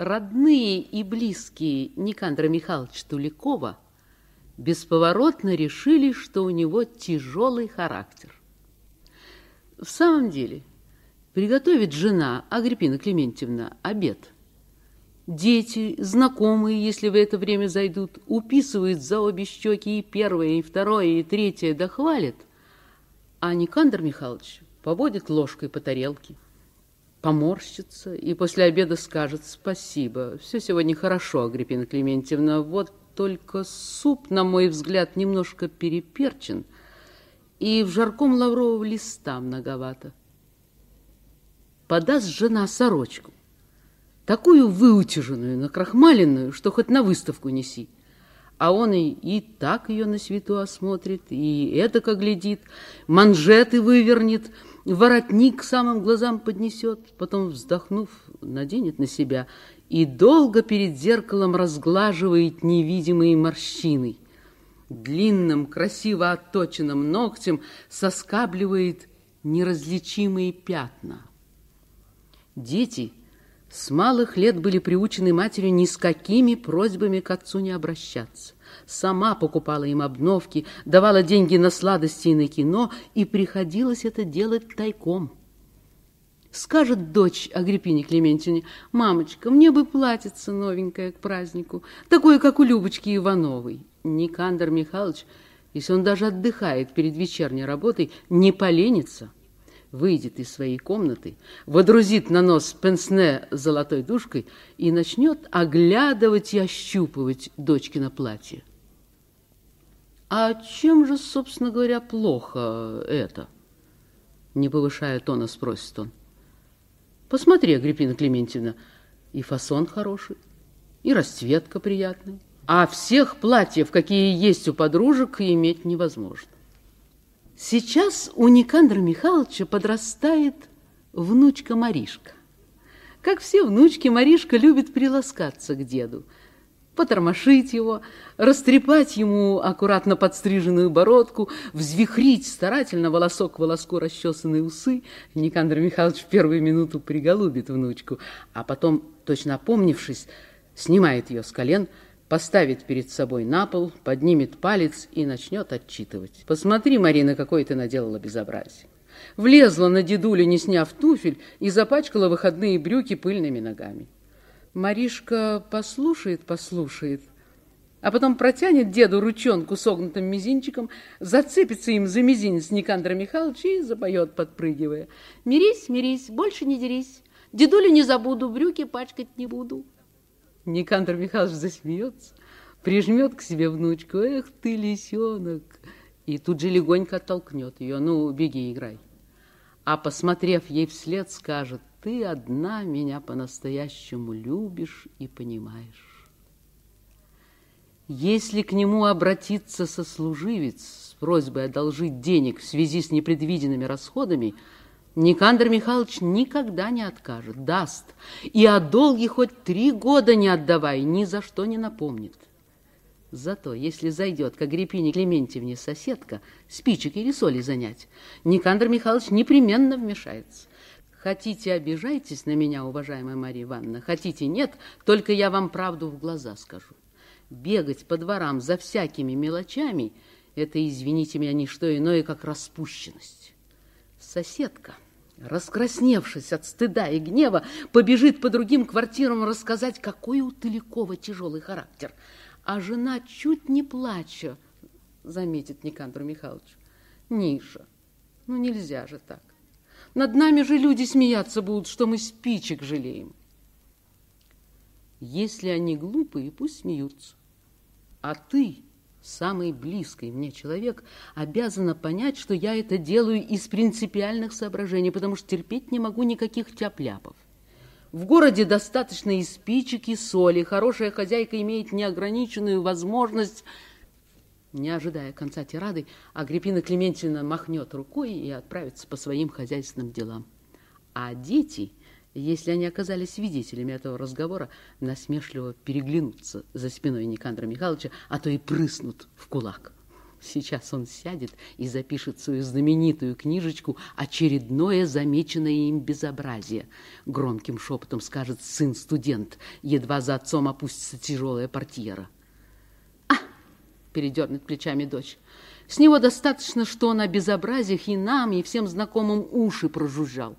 Родные и близкие Никандра Михайловича Туликова бесповоротно решили, что у него тяжелый характер. В самом деле, приготовит жена Агриппина Клементьевна обед. Дети, знакомые, если в это время зайдут, уписывают за обе щеки и первое, и второе, и третье, да хвалят. А Никандр Михайлович поводит ложкой по тарелке, поморщится и после обеда скажет «Спасибо, все сегодня хорошо, Агриппина Клементьевна, вот только суп, на мой взгляд, немножко переперчен, и в жарком лаврового листа многовато. Подаст жена сорочку, такую выутяженную, накрахмаленную, что хоть на выставку неси. А он и, и так ее на свету осмотрит, и это как глядит, манжеты вывернет, воротник к самым глазам поднесет, потом, вздохнув, наденет на себя и долго перед зеркалом разглаживает невидимые морщины. Длинным, красиво отточенным ногтем соскабливает неразличимые пятна. Дети с малых лет были приучены матерью ни с какими просьбами к отцу не обращаться. Сама покупала им обновки, давала деньги на сладости и на кино, и приходилось это делать тайком. Скажет дочь Агриппине Клементьевне, «Мамочка, мне бы платьице новенькое к празднику, такое, как у Любочки Ивановой». Никандр Михайлович, если он даже отдыхает перед вечерней работой, не поленится, выйдет из своей комнаты, водрузит на нос пенсне золотой душкой и начнет оглядывать и ощупывать дочкино платье. А чем же, собственно говоря, плохо это? Не повышая тона, спросит он. Посмотри, Агриппина Клементьевна, и фасон хороший, и расцветка приятная. А всех платьев, какие есть у подружек, иметь невозможно. Сейчас у Никандра Михайловича подрастает внучка Маришка. Как все внучки, Маришка любит приласкаться к деду – потормошить его, растрепать ему аккуратно подстриженную бородку, взвихрить старательно волосок к волоску расчесанные усы. Никандр Михайлович в первую минуту приголубит внучку, а потом, точно опомнившись, снимает ее с колен, поставит перед собой на пол, поднимет палец и начнет отчитывать. «Посмотри, Марина, какое ты наделала безобразие!» Влезла на дедулю, не сняв туфель, и запачкала выходные брюки пыльными ногами. Маришка послушает, послушает, а потом протянет деду ручонку согнутым мизинчиком, зацепится им за мизинец Никандра Михайловича и запоет, подпрыгивая. «Мирись, мирись, больше не дерись, дедулю не забуду, брюки пачкать не буду». Никандр Михайлович засмеется, прижмет к себе внучку. «Эх ты, лисенок!» И тут же легонько оттолкнет ее. «Ну, беги, играй». А, посмотрев ей вслед, скажет, ты одна меня по-настоящему любишь и понимаешь. Если к нему обратиться сослуживец с просьбой одолжить денег в связи с непредвиденными расходами, Никандр Михайлович никогда не откажет, даст, и о долге хоть три года не отдавай, ни за что не напомнит. Зато, если зайдет к Агриппине Клементьевне соседка спичек или соли занять, Никандр Михайлович непременно вмешается. Хотите, обижайтесь на меня, уважаемая Мария Ивановна, хотите, нет, только я вам правду в глаза скажу. Бегать по дворам за всякими мелочами – это, извините меня, не что иное, как распущенность. Соседка, раскрасневшись от стыда и гнева, побежит по другим квартирам рассказать, какой у Таликова тяжелый характер. А жена, чуть не плача, заметит Никандру Михайлович, Ниша, ну нельзя же так. Над нами же люди смеяться будут, что мы спичек жалеем. Если они глупые, пусть смеются. А ты, самый близкий мне человек, обязана понять, что я это делаю из принципиальных соображений, потому что терпеть не могу никаких тяп-ляпов. В городе достаточно и спичек, и соли. Хорошая хозяйка имеет неограниченную возможность не ожидая конца тирады, Агриппина Клементьевна махнет рукой и отправится по своим хозяйственным делам. А дети, если они оказались свидетелями этого разговора, насмешливо переглянутся за спиной Никандра Михайловича, а то и прыснут в кулак. Сейчас он сядет и запишет свою знаменитую книжечку «Очередное замеченное им безобразие». Громким шепотом скажет сын-студент, едва за отцом опустится тяжелая портьера. «А!» – передернет плечами дочь. «С него достаточно, что он о безобразиях и нам, и всем знакомым уши прожужжал.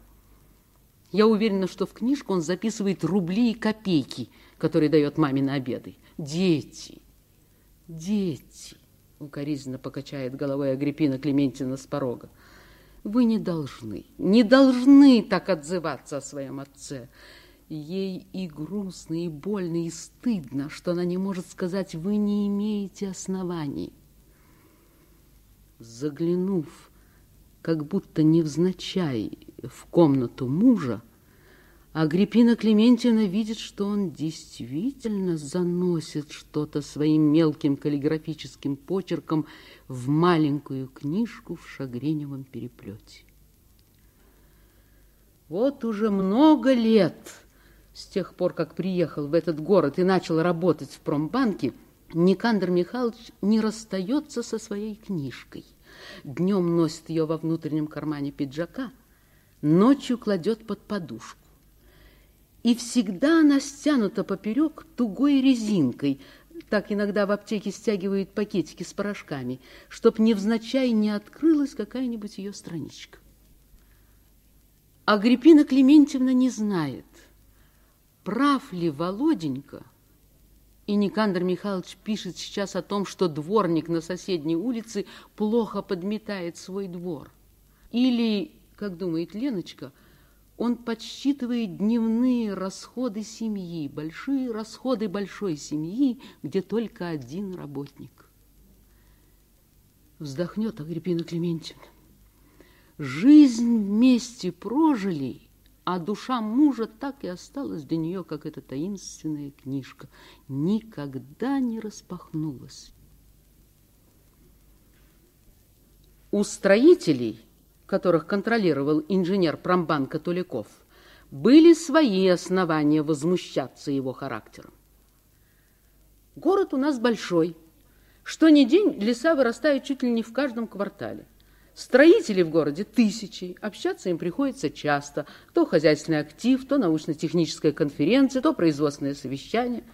Я уверена, что в книжку он записывает рубли и копейки, которые дает маме на обеды. Дети, дети!» укоризненно покачает головой Агриппина Клементина с порога. Вы не должны, не должны так отзываться о своем отце. Ей и грустно, и больно, и стыдно, что она не может сказать, вы не имеете оснований. Заглянув, как будто невзначай, в комнату мужа, Агриппина Клементьевна видит, что он действительно заносит что-то своим мелким каллиграфическим почерком в маленькую книжку в шагреневом переплете. Вот уже много лет, с тех пор, как приехал в этот город и начал работать в промбанке, Никандр Михайлович не расстается со своей книжкой. Днем носит ее во внутреннем кармане пиджака, ночью кладет под подушку и всегда она стянута поперек тугой резинкой. Так иногда в аптеке стягивают пакетики с порошками, чтоб невзначай не открылась какая-нибудь ее страничка. Агриппина Клементьевна не знает, прав ли Володенька, и Никандр Михайлович пишет сейчас о том, что дворник на соседней улице плохо подметает свой двор. Или, как думает Леночка, он подсчитывает дневные расходы семьи, большие расходы большой семьи, где только один работник. Вздохнет Агриппина Клементьевна. Жизнь вместе прожили, а душа мужа так и осталась для нее, как эта таинственная книжка, никогда не распахнулась. У строителей – которых контролировал инженер промбанка Туликов, были свои основания возмущаться его характером. Город у нас большой. Что ни день леса вырастают чуть ли не в каждом квартале. Строителей в городе тысячи, общаться им приходится часто. То хозяйственный актив, то научно-техническая конференция, то производственное совещание –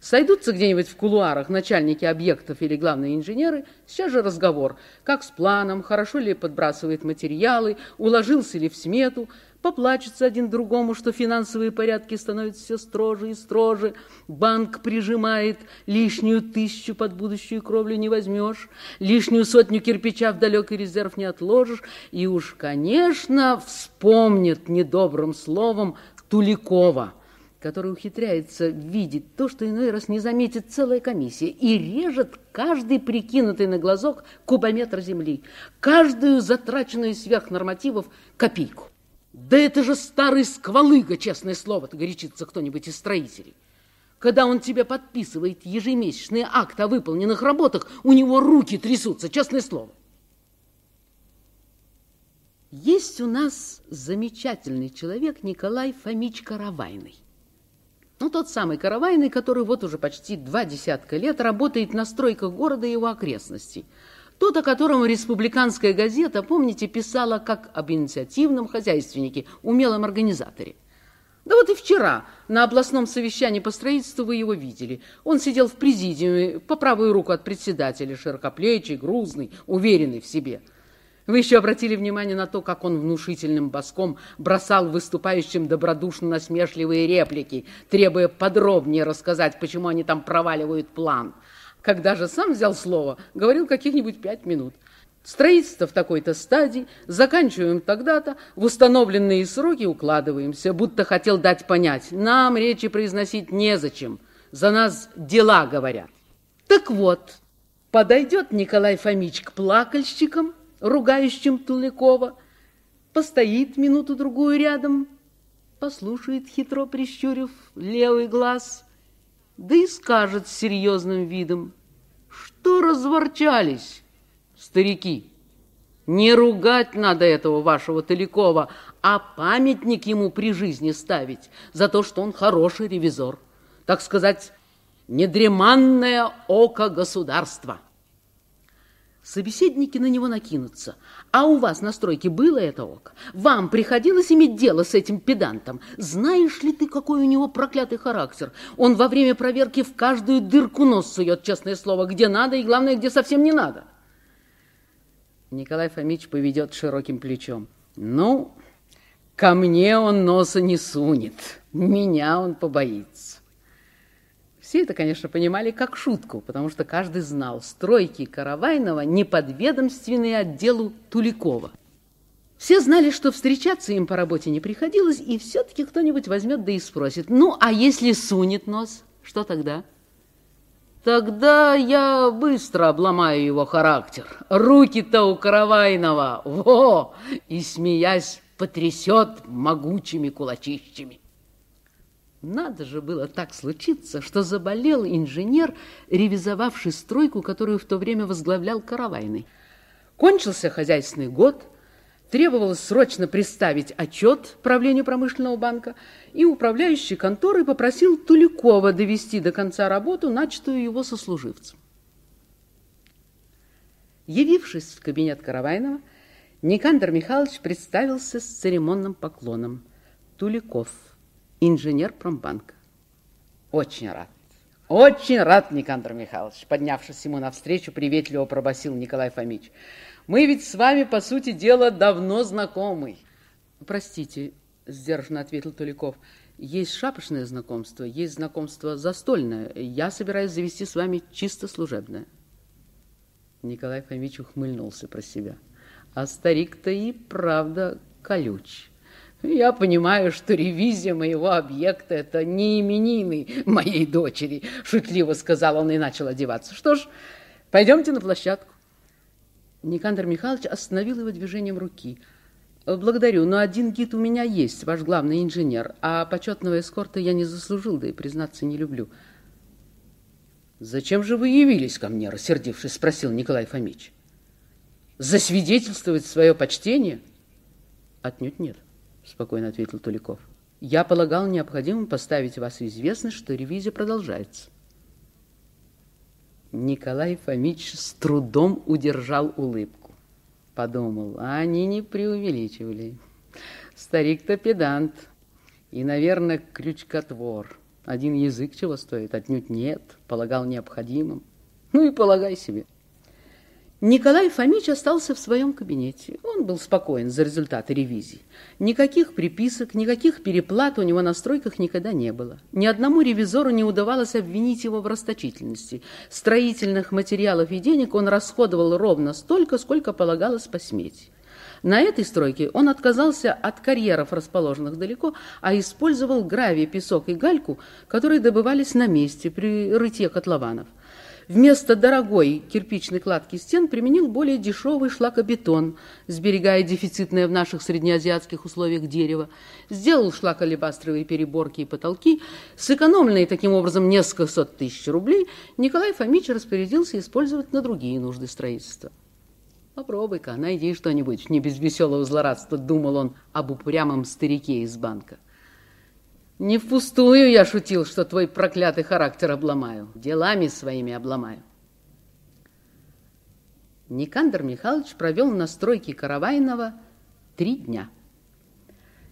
Сойдутся где-нибудь в кулуарах начальники объектов или главные инженеры, сейчас же разговор, как с планом, хорошо ли подбрасывает материалы, уложился ли в смету, поплачется один другому, что финансовые порядки становятся все строже и строже, банк прижимает, лишнюю тысячу под будущую кровлю не возьмешь, лишнюю сотню кирпича в далекий резерв не отложишь, и уж, конечно, вспомнит недобрым словом Туликова – который ухитряется видеть то, что иной раз не заметит целая комиссия, и режет каждый прикинутый на глазок кубометр земли, каждую затраченную сверх нормативов копейку. Да это же старый сквалыга, честное слово, горячится кто-нибудь из строителей. Когда он тебе подписывает ежемесячный акт о выполненных работах, у него руки трясутся, честное слово. Есть у нас замечательный человек Николай Фомич Каравайный. Ну, тот самый Каравайный, который вот уже почти два десятка лет работает на стройках города и его окрестностей. Тот, о котором республиканская газета, помните, писала как об инициативном хозяйственнике, умелом организаторе. Да вот и вчера на областном совещании по строительству вы его видели. Он сидел в президиуме по правую руку от председателя, широкоплечий, грузный, уверенный в себе – вы еще обратили внимание на то, как он внушительным боском бросал выступающим добродушно насмешливые реплики, требуя подробнее рассказать, почему они там проваливают план. Когда же сам взял слово, говорил каких-нибудь пять минут. Строительство в такой-то стадии, заканчиваем тогда-то, в установленные сроки укладываемся, будто хотел дать понять, нам речи произносить незачем, за нас дела говорят. Так вот, подойдет Николай Фомич к плакальщикам, ругающим Туликова, постоит минуту-другую рядом, послушает, хитро прищурив левый глаз, да и скажет с серьезным видом, что разворчались, старики. Не ругать надо этого вашего Толикова, а памятник ему при жизни ставить за то, что он хороший ревизор. Так сказать, недреманное око государства. Собеседники на него накинутся. А у вас на стройке было это око? Вам приходилось иметь дело с этим педантом? Знаешь ли ты, какой у него проклятый характер? Он во время проверки в каждую дырку нос сует, честное слово, где надо и, главное, где совсем не надо. Николай Фомич поведет широким плечом. Ну, ко мне он носа не сунет, меня он побоится. Все это, конечно, понимали как шутку, потому что каждый знал, стройки Каравайного не подведомственные отделу Туликова. Все знали, что встречаться им по работе не приходилось, и все-таки кто-нибудь возьмет да и спросит, ну, а если сунет нос, что тогда? Тогда я быстро обломаю его характер. Руки-то у Каравайного, во, и, смеясь, потрясет могучими кулачищами. Надо же было так случиться, что заболел инженер, ревизовавший стройку, которую в то время возглавлял Каравайный. Кончился хозяйственный год, требовалось срочно представить отчет правлению промышленного банка, и управляющий конторы попросил Туликова довести до конца работу, начатую его сослуживцем. Явившись в кабинет Каравайного, Никандр Михайлович представился с церемонным поклоном. Туликов – инженер промбанка. Очень рад. Очень рад, Никандр Михайлович. Поднявшись ему навстречу, приветливо пробасил Николай Фомич. Мы ведь с вами, по сути дела, давно знакомы. Простите, сдержанно ответил Туликов. Есть шапочное знакомство, есть знакомство застольное. Я собираюсь завести с вами чисто служебное. Николай Фомич ухмыльнулся про себя. А старик-то и правда колюч. Я понимаю, что ревизия моего объекта – это не именины моей дочери, шутливо сказал он и начал одеваться. Что ж, пойдемте на площадку. Никандр Михайлович остановил его движением руки. Благодарю, но один гид у меня есть, ваш главный инженер, а почетного эскорта я не заслужил, да и, признаться, не люблю. Зачем же вы явились ко мне, рассердившись, спросил Николай Фомич. Засвидетельствовать свое почтение? Отнюдь нет спокойно ответил Туликов. Я полагал необходимым поставить вас в известность, что ревизия продолжается. Николай Фомич с трудом удержал улыбку. Подумал, а они не преувеличивали. Старик-то педант и, наверное, крючкотвор. Один язык чего стоит, отнюдь нет, полагал необходимым. Ну и полагай себе. Николай Фомич остался в своем кабинете. Он был спокоен за результаты ревизии. Никаких приписок, никаких переплат у него на стройках никогда не было. Ни одному ревизору не удавалось обвинить его в расточительности. Строительных материалов и денег он расходовал ровно столько, сколько полагалось по смете. На этой стройке он отказался от карьеров, расположенных далеко, а использовал гравий, песок и гальку, которые добывались на месте при рытье котлованов. Вместо дорогой кирпичной кладки стен применил более дешевый шлакобетон, сберегая дефицитное в наших среднеазиатских условиях дерево. Сделал шлаколебастровые переборки и потолки. Сэкономленные таким образом несколько сот тысяч рублей Николай Фомич распорядился использовать на другие нужды строительства. Попробуй-ка, найди что-нибудь, не без веселого злорадства, думал он об упрямом старике из банка. Не впустую я шутил, что твой проклятый характер обломаю. Делами своими обломаю. Никандр Михайлович провел на стройке Каравайного три дня.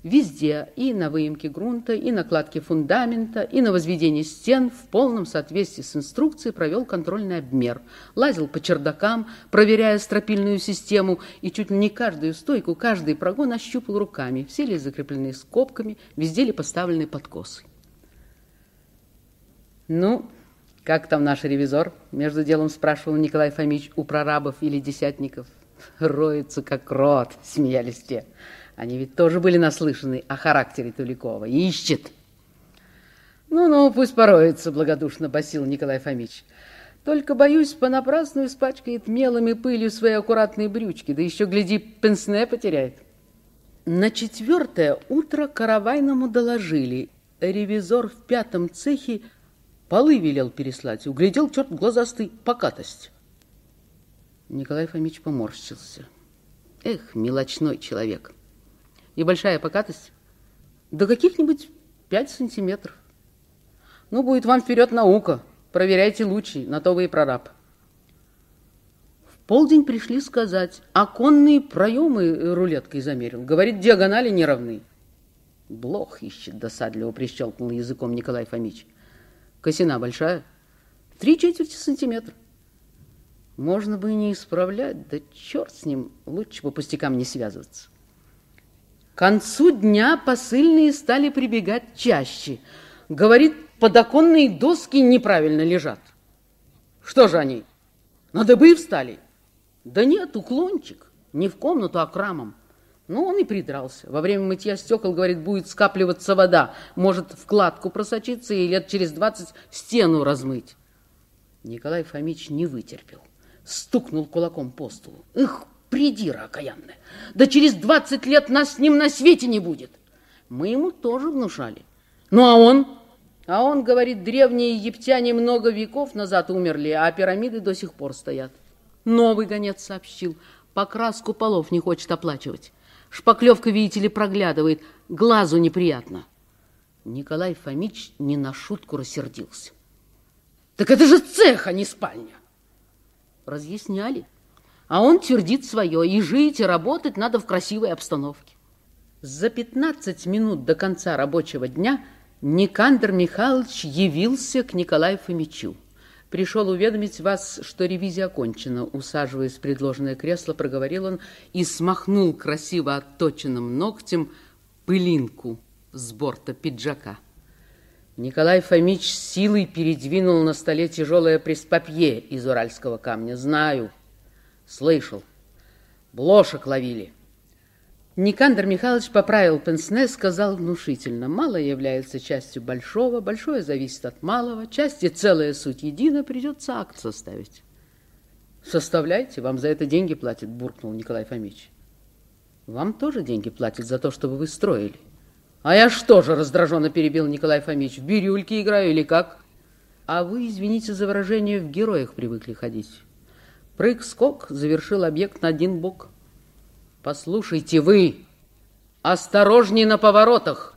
Везде, и на выемке грунта, и на кладке фундамента, и на возведении стен в полном соответствии с инструкцией провел контрольный обмер. Лазил по чердакам, проверяя стропильную систему, и чуть ли не каждую стойку, каждый прогон ощупал руками, все ли закреплены скобками, везде ли поставлены подкосы. «Ну, как там наш ревизор?» — между делом спрашивал Николай Фомич у прорабов или десятников. «Роется, как рот», — смеялись те. Они ведь тоже были наслышаны о характере Туликова. Ищет. Ну-ну, пусть пороется, благодушно басил Николай Фомич. Только, боюсь, понапрасну испачкает мелом и пылью свои аккуратные брючки, да еще, гляди, пенсне потеряет. На четвертое утро Каравайному доложили. Ревизор в пятом цехе полы велел переслать. Углядел, черт глазастый, покатость. Николай Фомич поморщился. Эх, мелочной человек и большая покатость до каких-нибудь пять сантиметров. Ну, будет вам вперед наука. Проверяйте лучи, на то вы и прораб. В полдень пришли сказать, оконные проемы рулеткой замерил. Говорит, диагонали не равны. Блох ищет, досадливо прищелкнул языком Николай Фомич. Косина большая, три четверти сантиметра. Можно бы и не исправлять, да черт с ним, лучше по пустякам не связываться. К концу дня посыльные стали прибегать чаще. Говорит, подоконные доски неправильно лежат. Что же они, на дыбы встали? Да нет, уклончик, не в комнату, а к рамам. Ну, он и придрался. Во время мытья стекол, говорит, будет скапливаться вода. Может, в кладку просочиться и лет через двадцать стену размыть. Николай Фомич не вытерпел. Стукнул кулаком по столу. Эх, придира окаянная. Да через двадцать лет нас с ним на свете не будет. Мы ему тоже внушали. Ну, а он? А он, говорит, древние египтяне много веков назад умерли, а пирамиды до сих пор стоят. Новый гонец сообщил. Покраску полов не хочет оплачивать. Шпаклевка, видите ли, проглядывает. Глазу неприятно. Николай Фомич не на шутку рассердился. Так это же цех, а не спальня. Разъясняли. А он твердит свое. И жить, и работать надо в красивой обстановке. За 15 минут до конца рабочего дня Никандр Михайлович явился к Николаю Фомичу. Пришел уведомить вас, что ревизия окончена. Усаживаясь в предложенное кресло, проговорил он и смахнул красиво отточенным ногтем пылинку с борта пиджака. Николай Фомич силой передвинул на столе тяжелое преспапье из уральского камня. Знаю, слышал. Блошек ловили. Никандр Михайлович поправил пенсне, сказал внушительно. Малое является частью большого, большое зависит от малого, части целая суть едина, придется акт составить. Составляйте, вам за это деньги платят, буркнул Николай Фомич. Вам тоже деньги платят за то, чтобы вы строили. А я что же, раздраженно перебил Николай Фомич, в бирюльке играю или как? А вы, извините за выражение, в героях привыкли ходить. Прыг-скок завершил объект на один бок – Послушайте вы, осторожней на поворотах.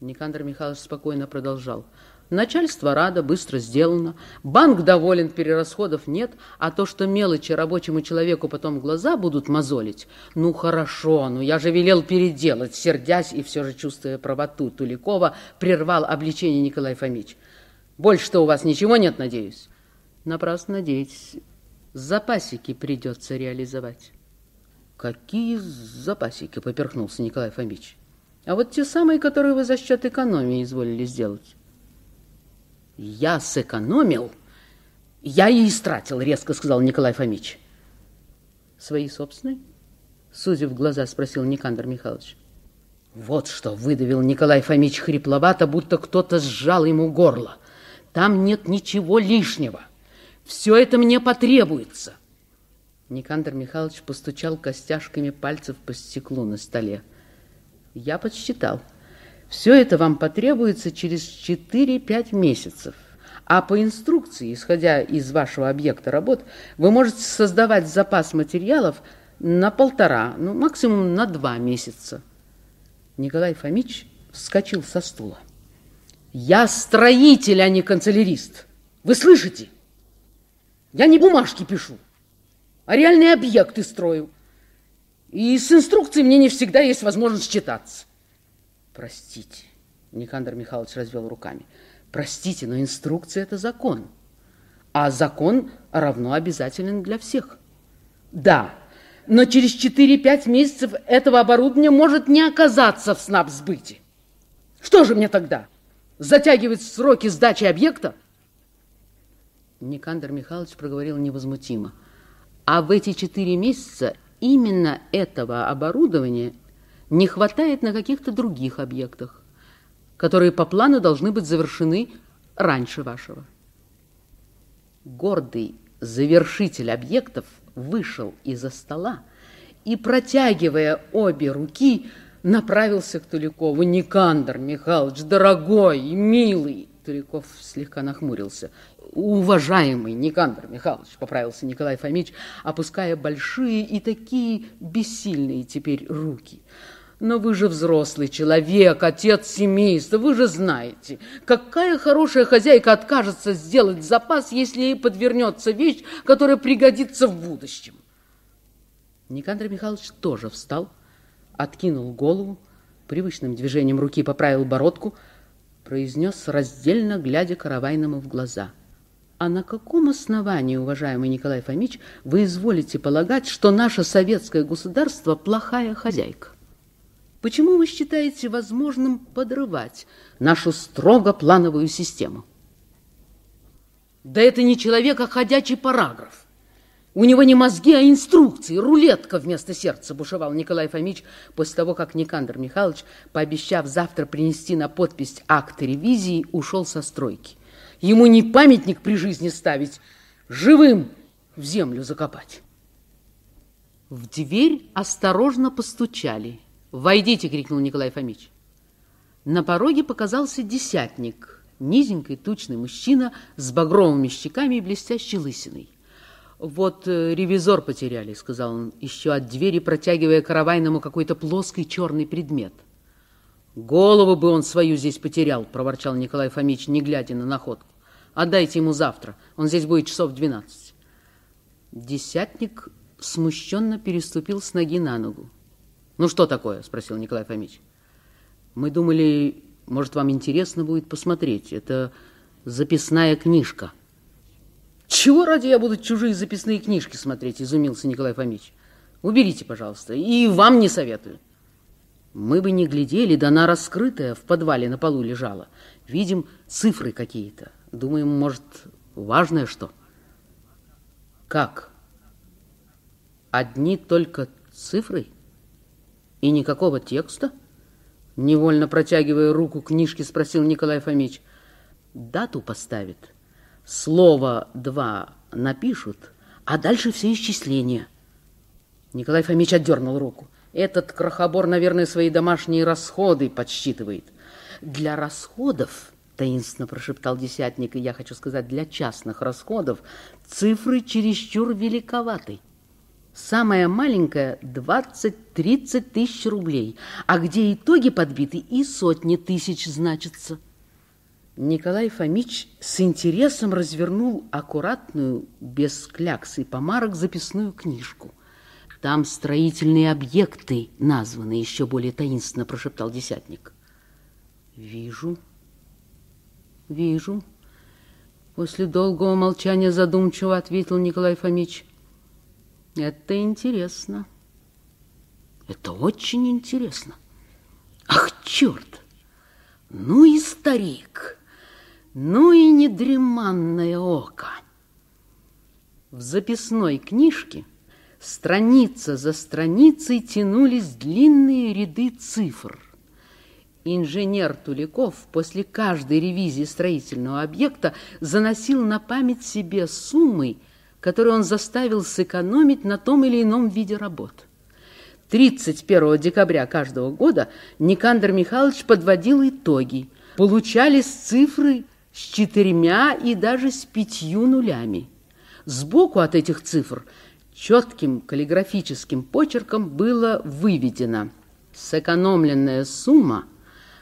Никандр Михайлович спокойно продолжал. Начальство рада, быстро сделано. Банк доволен, перерасходов нет. А то, что мелочи рабочему человеку потом глаза будут мозолить, ну хорошо, ну я же велел переделать, сердясь и все же чувствуя правоту Туликова, прервал обличение Николай Фомич. Больше-то у вас ничего нет, надеюсь? Напрасно надеетесь. Запасики придется реализовать. Какие запасики, поперхнулся Николай Фомич. А вот те самые, которые вы за счет экономии изволили сделать. Я сэкономил? Я и истратил, резко сказал Николай Фомич. Свои собственные? Сузив глаза, спросил Никандр Михайлович. Вот что выдавил Николай Фомич хрипловато, будто кто-то сжал ему горло. Там нет ничего лишнего. Все это мне потребуется. Никандр Михайлович постучал костяшками пальцев по стеклу на столе. Я подсчитал. Все это вам потребуется через 4-5 месяцев. А по инструкции, исходя из вашего объекта работ, вы можете создавать запас материалов на полтора, ну, максимум на два месяца. Николай Фомич вскочил со стула. Я строитель, а не канцелярист. Вы слышите? Я не бумажки пишу а реальные объекты строю. И с инструкцией мне не всегда есть возможность читаться. Простите, Никандр Михайлович развел руками. Простите, но инструкция – это закон. А закон равно обязателен для всех. Да, но через 4-5 месяцев этого оборудования может не оказаться в снабсбыте. Что же мне тогда? Затягивать сроки сдачи объекта? Никандр Михайлович проговорил невозмутимо – а в эти четыре месяца именно этого оборудования не хватает на каких-то других объектах, которые по плану должны быть завершены раньше вашего. Гордый завершитель объектов вышел из-за стола и, протягивая обе руки, направился к Туликову. «Никандр Михайлович, дорогой и милый!» Туликов слегка нахмурился уважаемый Никандр Михайлович, поправился Николай Фомич, опуская большие и такие бессильные теперь руки. Но вы же взрослый человек, отец семейства, вы же знаете, какая хорошая хозяйка откажется сделать запас, если ей подвернется вещь, которая пригодится в будущем. Никандр Михайлович тоже встал, откинул голову, привычным движением руки поправил бородку, произнес раздельно, глядя Каравайному в глаза. «А на каком основании, уважаемый Николай Фомич, вы изволите полагать, что наше советское государство плохая хозяйка? Почему вы считаете возможным подрывать нашу строго плановую систему?» «Да это не человек, а ходячий параграф. У него не мозги, а инструкции, рулетка вместо сердца, бушевал Николай Фомич после того, как Никандр Михайлович, пообещав завтра принести на подпись акт ревизии, ушел со стройки. Ему не памятник при жизни ставить, живым в землю закопать. В дверь осторожно постучали. «Войдите!» — крикнул Николай Фомич. На пороге показался десятник, низенький тучный мужчина с багровыми щеками и блестящей лысиной. «Вот э, ревизор потеряли», — сказал он, еще от двери протягивая каравайному какой-то плоский черный предмет. «Голову бы он свою здесь потерял», — проворчал Николай Фомич, не глядя на находку. «Отдайте ему завтра, он здесь будет часов двенадцать». Десятник смущенно переступил с ноги на ногу. «Ну что такое?» — спросил Николай Фомич. «Мы думали, может, вам интересно будет посмотреть. Это записная книжка». Чего ради я буду чужие записные книжки смотреть, изумился Николай Фомич. Уберите, пожалуйста, и вам не советую. Мы бы не глядели, да она раскрытая в подвале на полу лежала. Видим цифры какие-то. Думаем, может, важное что? Как? Одни только цифры? И никакого текста? Невольно протягивая руку книжки, спросил Николай Фомич. Дату поставит слово «два» напишут, а дальше все исчисления. Николай Фомич отдернул руку. Этот крохобор, наверное, свои домашние расходы подсчитывает. Для расходов, таинственно прошептал десятник, и я хочу сказать, для частных расходов, цифры чересчур великоваты. Самая маленькая – 20-30 тысяч рублей, а где итоги подбиты и сотни тысяч значится. Николай Фомич с интересом развернул аккуратную, без клякс и помарок, записную книжку. Там строительные объекты названы, еще более таинственно прошептал десятник. Вижу, вижу. После долгого молчания задумчиво ответил Николай Фомич. Это интересно. Это очень интересно. Ах, черт! Ну и старик! Ну и недреманное око. В записной книжке страница за страницей тянулись длинные ряды цифр. Инженер Туликов после каждой ревизии строительного объекта заносил на память себе суммы, которые он заставил сэкономить на том или ином виде работ. 31 декабря каждого года Никандр Михайлович подводил итоги. Получались цифры с четырьмя и даже с пятью нулями. Сбоку от этих цифр четким каллиграфическим почерком было выведено «Сэкономленная сумма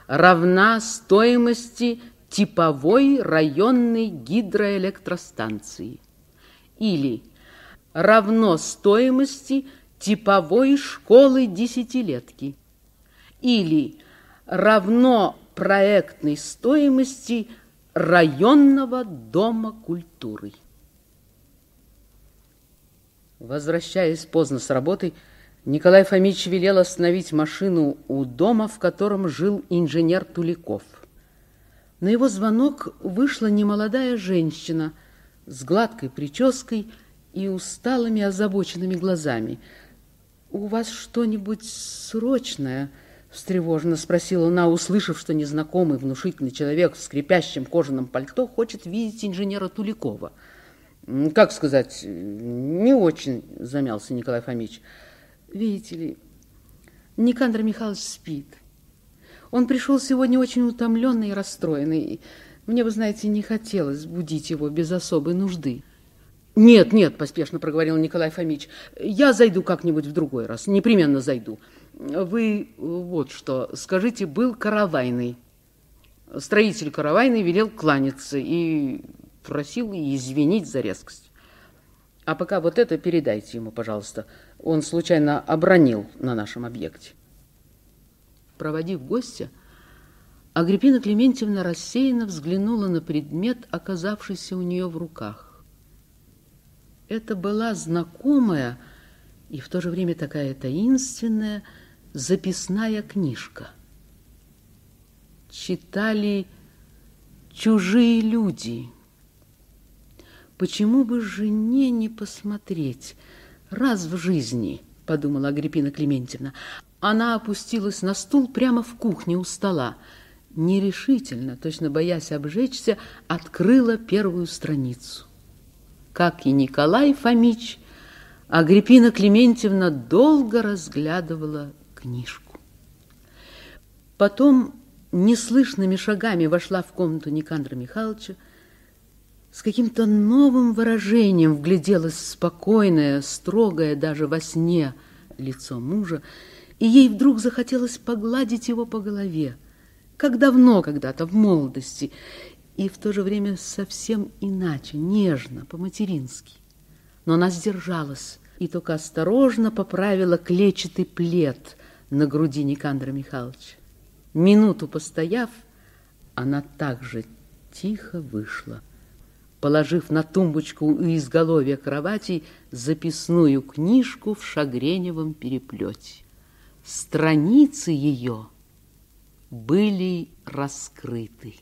равна стоимости типовой районной гидроэлектростанции» или равно стоимости типовой школы десятилетки или равно проектной стоимости районного дома культуры. Возвращаясь поздно с работы, Николай Фомич велел остановить машину у дома, в котором жил инженер Туликов. На его звонок вышла немолодая женщина с гладкой прической и усталыми озабоченными глазами. «У вас что-нибудь срочное?» Встревоженно спросила она, услышав, что незнакомый внушительный человек в скрипящем кожаном пальто хочет видеть инженера Туликова. «Как сказать, не очень», — замялся Николай Фомич. «Видите ли, Никандр Михайлович спит. Он пришел сегодня очень утомленный и расстроенный. Мне, вы знаете, не хотелось будить его без особой нужды». «Нет, нет», — поспешно проговорил Николай Фомич, — «я зайду как-нибудь в другой раз, непременно зайду». Вы вот что, скажите, был каравайный. Строитель каравайный велел кланяться и просил извинить за резкость. А пока вот это передайте ему, пожалуйста. Он случайно обронил на нашем объекте. Проводив гостя, Агриппина Клементьевна рассеянно взглянула на предмет, оказавшийся у нее в руках. Это была знакомая и в то же время такая таинственная записная книжка. Читали чужие люди – Почему бы жене не посмотреть раз в жизни, подумала Агриппина Клементьевна. Она опустилась на стул прямо в кухне у стола. Нерешительно, точно боясь обжечься, открыла первую страницу. Как и Николай Фомич, Агриппина Клементьевна долго разглядывала книжку. Потом неслышными шагами вошла в комнату Никандра Михайловича, с каким-то новым выражением вгляделось спокойное, строгое даже во сне лицо мужа, и ей вдруг захотелось погладить его по голове, как давно когда-то в молодости, и в то же время совсем иначе, нежно, по-матерински. Но она сдержалась и только осторожно поправила клетчатый плед на груди Никандра Михайловича. Минуту постояв, она также тихо вышла положив на тумбочку у изголовья кровати записную книжку в шагреневом переплете. Страницы ее были раскрыты.